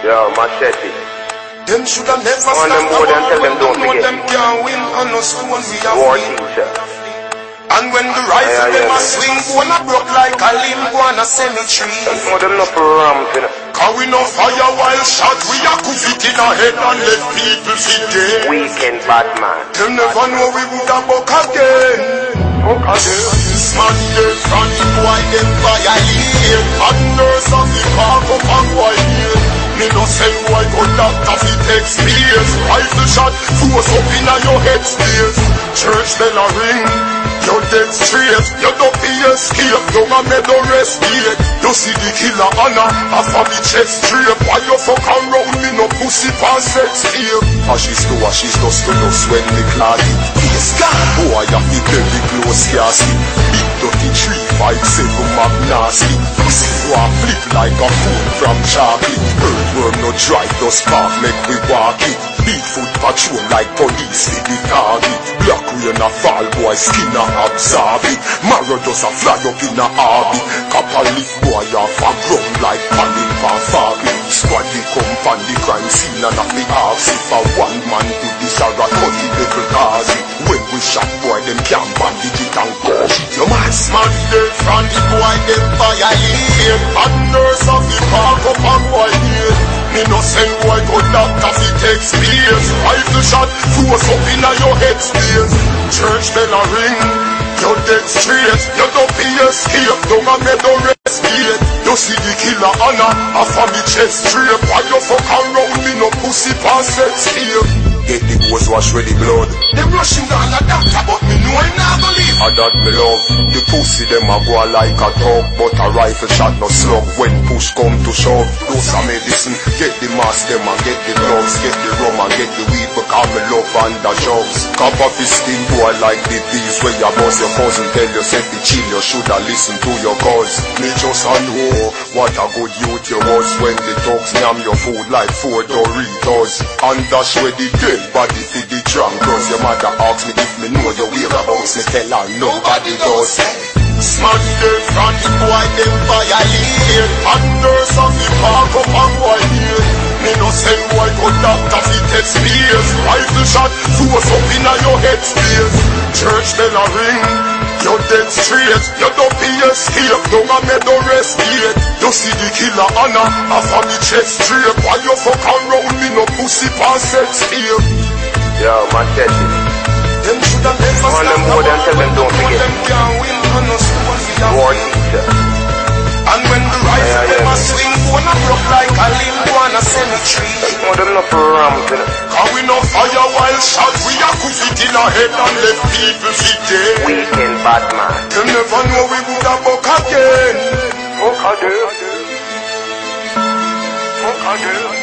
Yo, machete. Them shoulda never On them board and tell them don't forget. them can't win on us when we are War teacher. And when the rifle aye, them a swing, gonna broke like a limb, gonna cemetery. Know them not for ramp, you know. Cause we no fire while shot, we a goof it in a head and let people fit dead. Weekend Batman. Them never know we woulda buck again. Fuck again. They front boy, them violate. And nurse of the park up and force up inna your head space. Church bell a ring. You dead straight, you don't be escape, you a me no respect. You see the killer Anna, off of the chest straight. Why you fuck around me no pussy pass sex tape? Ashes ah, to ashes, ah, dust to dust when me clad it. Face gone, boy, oh, I feel very close casket. Big dirty three, five, seven magnasty. Pussy walk flip like a fool from chocolate. Earthworm no drive, no spark, make we walk it. Bigfoot patrol like police with the target. Black rain a fall, boy skin a absorb it. Marrow does a fly up in a orbit. Copper leaf boy off a ground like panic for fabric. Squad we come from the crime scene and a fi ask if a one man do this or a cutty devil cause. When we shot boy them can bandage it and crush it. Your man smash dead from the boy them violate. And nurse of the park up and boy here. Space Rifle shot, force up inna your head space Church bell a ring You dead straight, you don't be escape Don't a me no respect You see the killer Anna Off of me chest straight. Why you fuck around me no pussy sex tape Get the hose wash with the blood. Them rushing down a doctor but me know him not leave I that me love. The pussy them a go like a dog But a rifle shot no slug. When push come to shove Those are medicine Get mask them and get the gloves Get the rum and get the weed Because me love and the jobs Cop off his boy like the bees Where your boss your cousin tell you say to chill You shoulda listen to your cause Me just a know What a good youth you was When the dogs yam your food like four Doritos. And dash where the dead body for the drunk Cause your mother ask me if me know your whereabouts Me tell her nobody does. Smash them front boy them violate And of the park up and boy here your space Church bell a ring. You dead straight. You don't be escape Don't a me no respect You see the killer Anna Off of me chest straight. Why you fuck around? Me no pussy pass sex tape Yo, machete. them shoulda never On them board and tell them don't forget. Know them not for ramp, you know. Cause we no fire while shot, we a it in a head and let people fit dead. Weekend Batman. Them never know we woulda buck again. Fuck again. Fuck again.